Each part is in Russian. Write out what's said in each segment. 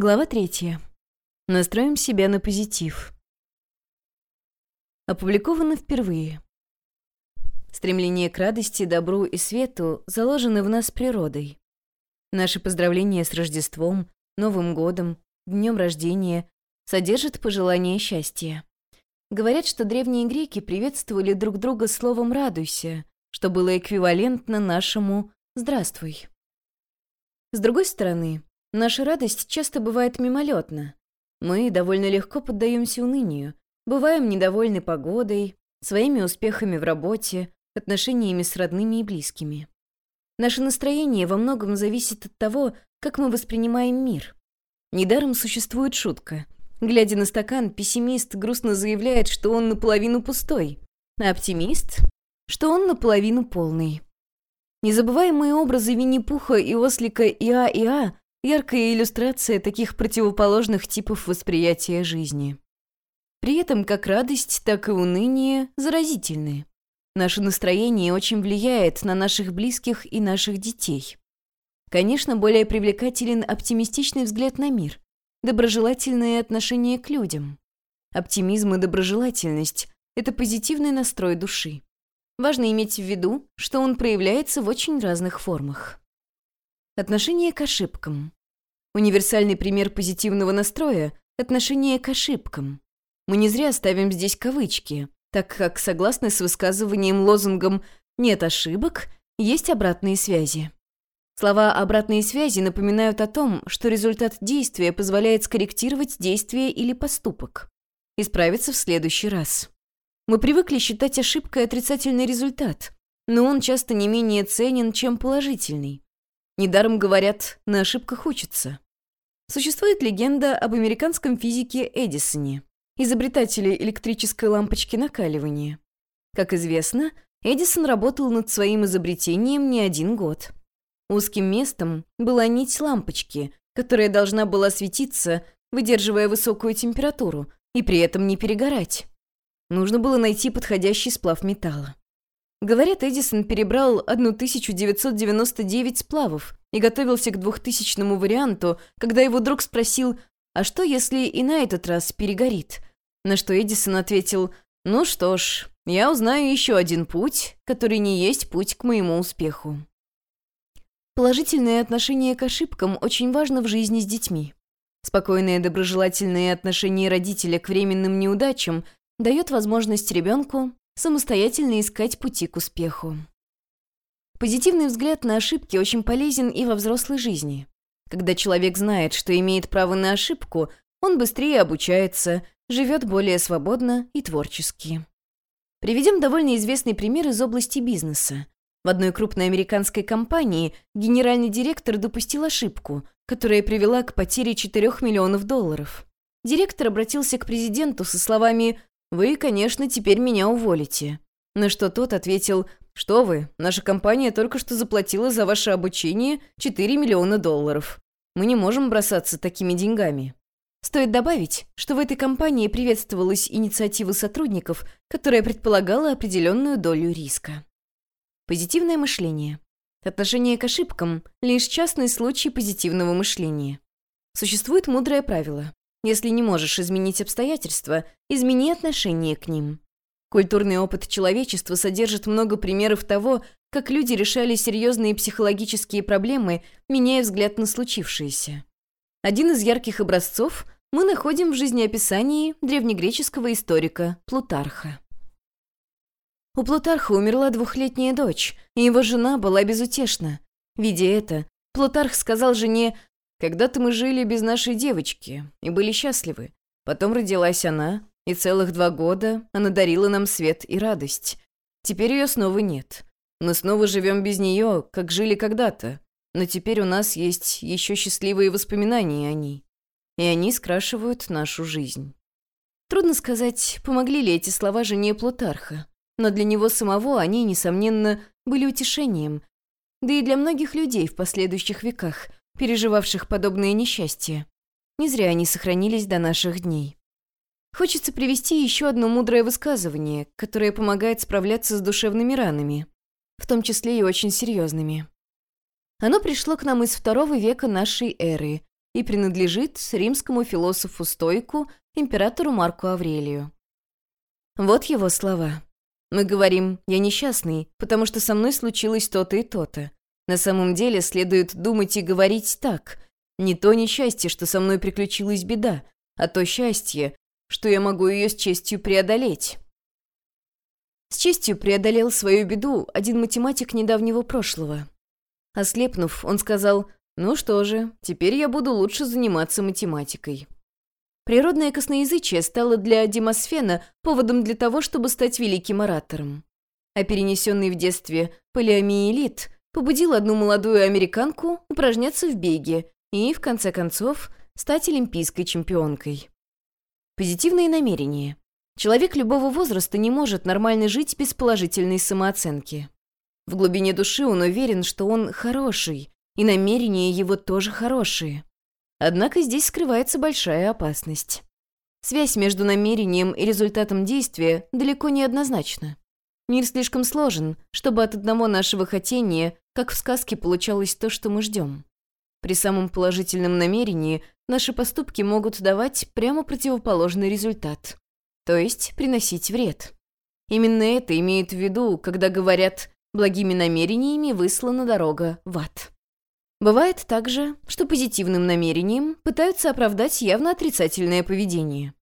Глава третья. Настроим себя на позитив. Опубликовано впервые. Стремление к радости, добру и свету заложено в нас природой. Наши поздравления с Рождеством, Новым годом, днем рождения содержат пожелания счастья. Говорят, что древние греки приветствовали друг друга словом «радуйся», что было эквивалентно нашему «здравствуй». С другой стороны, Наша радость часто бывает мимолетна. Мы довольно легко поддаемся унынию, бываем недовольны погодой, своими успехами в работе, отношениями с родными и близкими. Наше настроение во многом зависит от того, как мы воспринимаем мир. Недаром существует шутка. Глядя на стакан, пессимист грустно заявляет, что он наполовину пустой, а оптимист, что он наполовину полный. Незабываемые образы Винни-Пуха и ослика Иа-Иа Яркая иллюстрация таких противоположных типов восприятия жизни. При этом как радость, так и уныние заразительны. Наше настроение очень влияет на наших близких и наших детей. Конечно, более привлекателен оптимистичный взгляд на мир, доброжелательное отношение к людям. Оптимизм и доброжелательность – это позитивный настрой души. Важно иметь в виду, что он проявляется в очень разных формах. Отношение к ошибкам. Универсальный пример позитивного настроя – отношение к ошибкам. Мы не зря ставим здесь кавычки, так как, согласно с высказыванием лозунгом «нет ошибок», есть обратные связи. Слова «обратные связи» напоминают о том, что результат действия позволяет скорректировать действие или поступок. Исправиться в следующий раз. Мы привыкли считать ошибкой отрицательный результат, но он часто не менее ценен, чем положительный. Недаром говорят, на ошибках учатся. Существует легенда об американском физике Эдисоне, изобретателе электрической лампочки накаливания. Как известно, Эдисон работал над своим изобретением не один год. Узким местом была нить лампочки, которая должна была светиться, выдерживая высокую температуру, и при этом не перегорать. Нужно было найти подходящий сплав металла. Говорят, Эдисон перебрал 1999 сплавов и готовился к двухтысячному варианту, когда его друг спросил, а что, если и на этот раз перегорит? На что Эдисон ответил, ну что ж, я узнаю еще один путь, который не есть путь к моему успеху. Положительное отношение к ошибкам очень важно в жизни с детьми. Спокойное доброжелательное отношение родителя к временным неудачам дает возможность ребенку самостоятельно искать пути к успеху. Позитивный взгляд на ошибки очень полезен и во взрослой жизни. Когда человек знает, что имеет право на ошибку, он быстрее обучается, живет более свободно и творчески. Приведем довольно известный пример из области бизнеса. В одной крупной американской компании генеральный директор допустил ошибку, которая привела к потере 4 миллионов долларов. Директор обратился к президенту со словами вы, конечно, теперь меня уволите». На что тот ответил, «Что вы, наша компания только что заплатила за ваше обучение 4 миллиона долларов. Мы не можем бросаться такими деньгами». Стоит добавить, что в этой компании приветствовалась инициатива сотрудников, которая предполагала определенную долю риска. Позитивное мышление. Отношение к ошибкам – лишь частный случай позитивного мышления. Существует мудрое правило. Если не можешь изменить обстоятельства, измени отношение к ним. Культурный опыт человечества содержит много примеров того, как люди решали серьезные психологические проблемы, меняя взгляд на случившееся. Один из ярких образцов мы находим в жизнеописании древнегреческого историка Плутарха. У Плутарха умерла двухлетняя дочь, и его жена была безутешна. Видя это, Плутарх сказал жене когда-то мы жили без нашей девочки и были счастливы. Потом родилась она, и целых два года она дарила нам свет и радость. Теперь ее снова нет. Мы снова живем без нее, как жили когда-то. Но теперь у нас есть еще счастливые воспоминания о ней. И они скрашивают нашу жизнь. Трудно сказать, помогли ли эти слова жене Плутарха, но для него самого они, несомненно, были утешением. Да и для многих людей в последующих веках – переживавших подобные несчастья. Не зря они сохранились до наших дней. Хочется привести еще одно мудрое высказывание, которое помогает справляться с душевными ранами, в том числе и очень серьезными. Оно пришло к нам из второго века нашей эры и принадлежит римскому философу-стойку императору Марку Аврелию. Вот его слова. Мы говорим «я несчастный, потому что со мной случилось то-то и то-то». На самом деле следует думать и говорить так. Не то несчастье, что со мной приключилась беда, а то счастье, что я могу ее с честью преодолеть. С честью преодолел свою беду один математик недавнего прошлого. Ослепнув, он сказал, «Ну что же, теперь я буду лучше заниматься математикой». Природное косноязычие стало для Демосфена поводом для того, чтобы стать великим оратором. А перенесенный в детстве полиомиелит побудил одну молодую американку упражняться в беге и, в конце концов, стать олимпийской чемпионкой. Позитивные намерения. Человек любого возраста не может нормально жить без положительной самооценки. В глубине души он уверен, что он хороший, и намерения его тоже хорошие. Однако здесь скрывается большая опасность. Связь между намерением и результатом действия далеко не однозначна. Мир слишком сложен, чтобы от одного нашего хотения, как в сказке, получалось то, что мы ждем. При самом положительном намерении наши поступки могут давать прямо противоположный результат то есть приносить вред. Именно это имеют в виду, когда говорят «благими намерениями выслана дорога в ад». Бывает также, что позитивным намерением пытаются оправдать явно отрицательное поведение.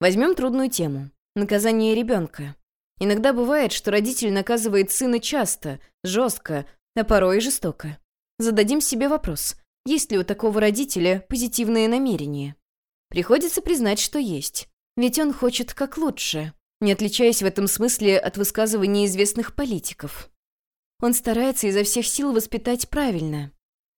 Возьмем трудную тему – наказание ребенка. Иногда бывает, что родитель наказывает сына часто, жестко, а порой и жестоко. Зададим себе вопрос, есть ли у такого родителя позитивное намерение? Приходится признать, что есть. Ведь он хочет как лучше, не отличаясь в этом смысле от высказываний известных политиков. Он старается изо всех сил воспитать правильно.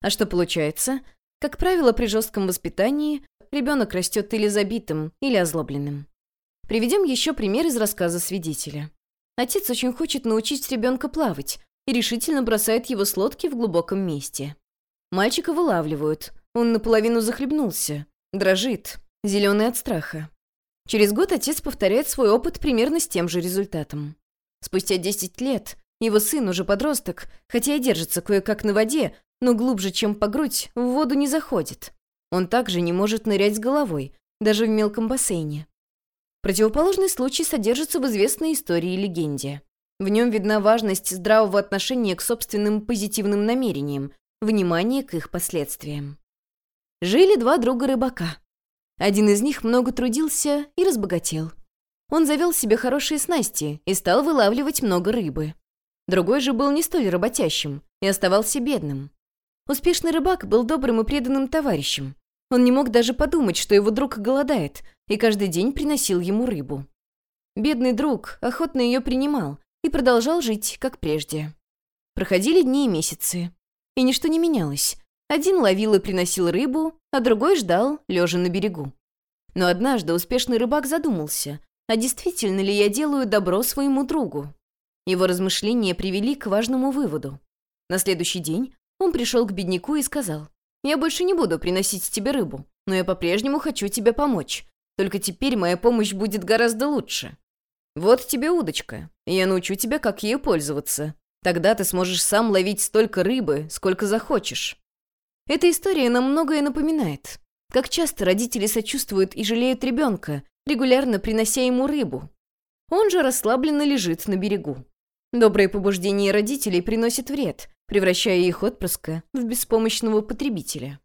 А что получается? Как правило, при жестком воспитании ребенок растет или забитым, или озлобленным. Приведем еще пример из рассказа свидетеля. Отец очень хочет научить ребенка плавать и решительно бросает его с лодки в глубоком месте. Мальчика вылавливают. Он наполовину захлебнулся. Дрожит. Зеленый от страха. Через год отец повторяет свой опыт примерно с тем же результатом. Спустя 10 лет его сын, уже подросток, хотя и держится кое-как на воде, но глубже, чем по грудь, в воду не заходит. Он также не может нырять с головой, даже в мелком бассейне. Противоположный случай содержится в известной истории и легенде. В нем видна важность здравого отношения к собственным позитивным намерениям, внимание к их последствиям. Жили два друга рыбака. Один из них много трудился и разбогател. Он завел себе хорошие снасти и стал вылавливать много рыбы. Другой же был не столь работящим и оставался бедным. Успешный рыбак был добрым и преданным товарищем. Он не мог даже подумать, что его друг голодает, и каждый день приносил ему рыбу. Бедный друг охотно ее принимал и продолжал жить, как прежде. Проходили дни и месяцы, и ничто не менялось. Один ловил и приносил рыбу, а другой ждал, лежа на берегу. Но однажды успешный рыбак задумался, а действительно ли я делаю добро своему другу? Его размышления привели к важному выводу. На следующий день он пришел к бедняку и сказал, «Я больше не буду приносить тебе рыбу, но я по-прежнему хочу тебе помочь. Только теперь моя помощь будет гораздо лучше. Вот тебе удочка, я научу тебя, как ею пользоваться. Тогда ты сможешь сам ловить столько рыбы, сколько захочешь. Эта история нам многое напоминает. Как часто родители сочувствуют и жалеют ребенка, регулярно принося ему рыбу. Он же расслабленно лежит на берегу. Добрые побуждения родителей приносят вред, превращая их отпрыска в беспомощного потребителя.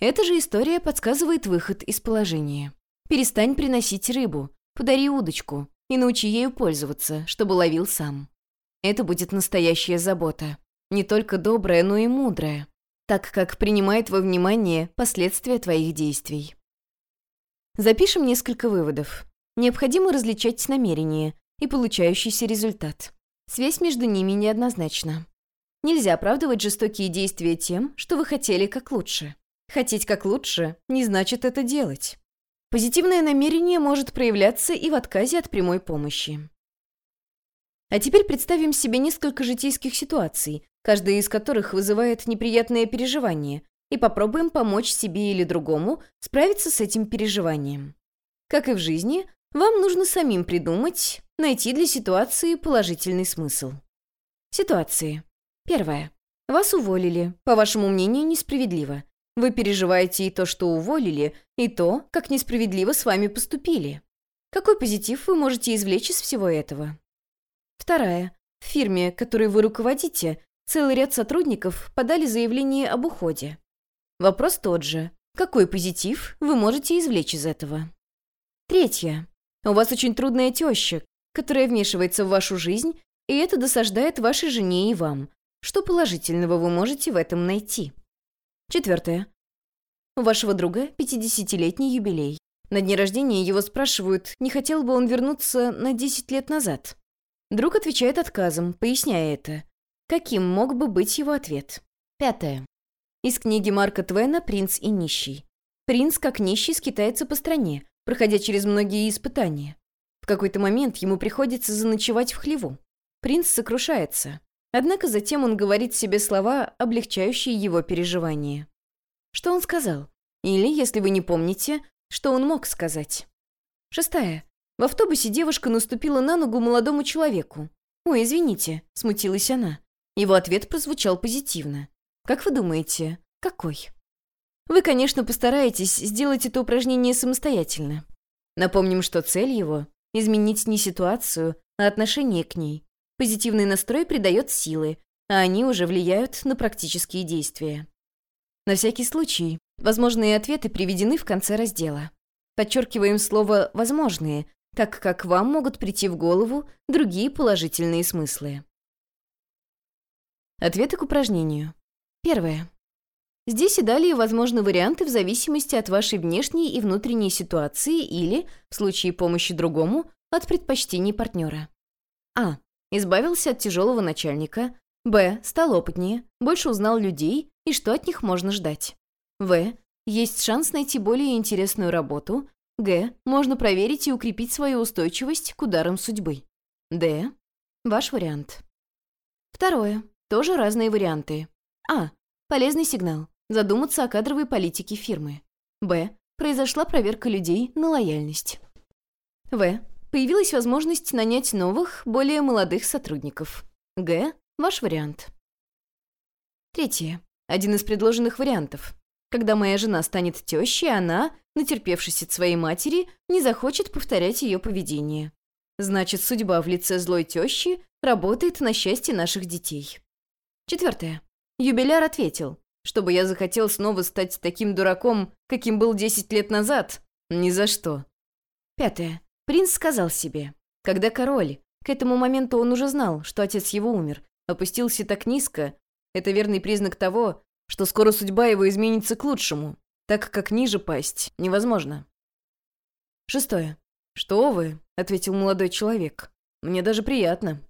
Эта же история подсказывает выход из положения. Перестань приносить рыбу, подари удочку и научи ею пользоваться, чтобы ловил сам. Это будет настоящая забота. Не только добрая, но и мудрая так как принимает во внимание последствия твоих действий. Запишем несколько выводов. Необходимо различать намерение и получающийся результат. Связь между ними неоднозначна. Нельзя оправдывать жестокие действия тем, что вы хотели как лучше. Хотеть как лучше не значит это делать. Позитивное намерение может проявляться и в отказе от прямой помощи. А теперь представим себе несколько житейских ситуаций, каждая из которых вызывает неприятные переживания, и попробуем помочь себе или другому справиться с этим переживанием. Как и в жизни, вам нужно самим придумать, найти для ситуации положительный смысл. Ситуации. Первое. Вас уволили, по вашему мнению, несправедливо. Вы переживаете и то, что уволили, и то, как несправедливо с вами поступили. Какой позитив вы можете извлечь из всего этого? Вторая. В фирме, которой вы руководите, целый ряд сотрудников подали заявление об уходе. Вопрос тот же. Какой позитив вы можете извлечь из этого? Третье. У вас очень трудная теща, которая вмешивается в вашу жизнь, и это досаждает вашей жене и вам. Что положительного вы можете в этом найти? Четвертое. У вашего друга 50-летний юбилей. На дне рождения его спрашивают, не хотел бы он вернуться на 10 лет назад. Друг отвечает отказом, поясняя это. Каким мог бы быть его ответ? Пятое. Из книги Марка Твена «Принц и нищий». Принц, как нищий, скитается по стране, проходя через многие испытания. В какой-то момент ему приходится заночевать в хлеву. Принц сокрушается. Однако затем он говорит себе слова, облегчающие его переживания. Что он сказал? Или, если вы не помните, что он мог сказать? Шестая. В автобусе девушка наступила на ногу молодому человеку. «Ой, извините», — смутилась она. Его ответ прозвучал позитивно. «Как вы думаете, какой?» Вы, конечно, постараетесь сделать это упражнение самостоятельно. Напомним, что цель его — изменить не ситуацию, а отношение к ней. Позитивный настрой придает силы, а они уже влияют на практические действия. На всякий случай, возможные ответы приведены в конце раздела. Подчеркиваем слово «возможные», так как вам могут прийти в голову другие положительные смыслы. Ответы к упражнению. Первое. Здесь и далее возможны варианты в зависимости от вашей внешней и внутренней ситуации или, в случае помощи другому, от предпочтений партнера. А. Избавился от тяжелого начальника. Б. Стал опытнее, больше узнал людей и что от них можно ждать. В. Есть шанс найти более интересную работу. Г. Можно проверить и укрепить свою устойчивость к ударам судьбы. Д. Ваш вариант. Второе. Тоже разные варианты. А. Полезный сигнал. Задуматься о кадровой политике фирмы. Б. Произошла проверка людей на лояльность. В появилась возможность нанять новых, более молодых сотрудников. Г. Ваш вариант. Третье. Один из предложенных вариантов. Когда моя жена станет тещей, она, натерпевшись от своей матери, не захочет повторять ее поведение. Значит, судьба в лице злой тещи работает на счастье наших детей. Четвертое. Юбиляр ответил, чтобы я захотел снова стать таким дураком, каким был 10 лет назад. Ни за что. Пятое. Принц сказал себе, когда король, к этому моменту он уже знал, что отец его умер, опустился так низко, это верный признак того, что скоро судьба его изменится к лучшему, так как ниже пасть невозможно. Шестое. «Что вы?» — ответил молодой человек. «Мне даже приятно.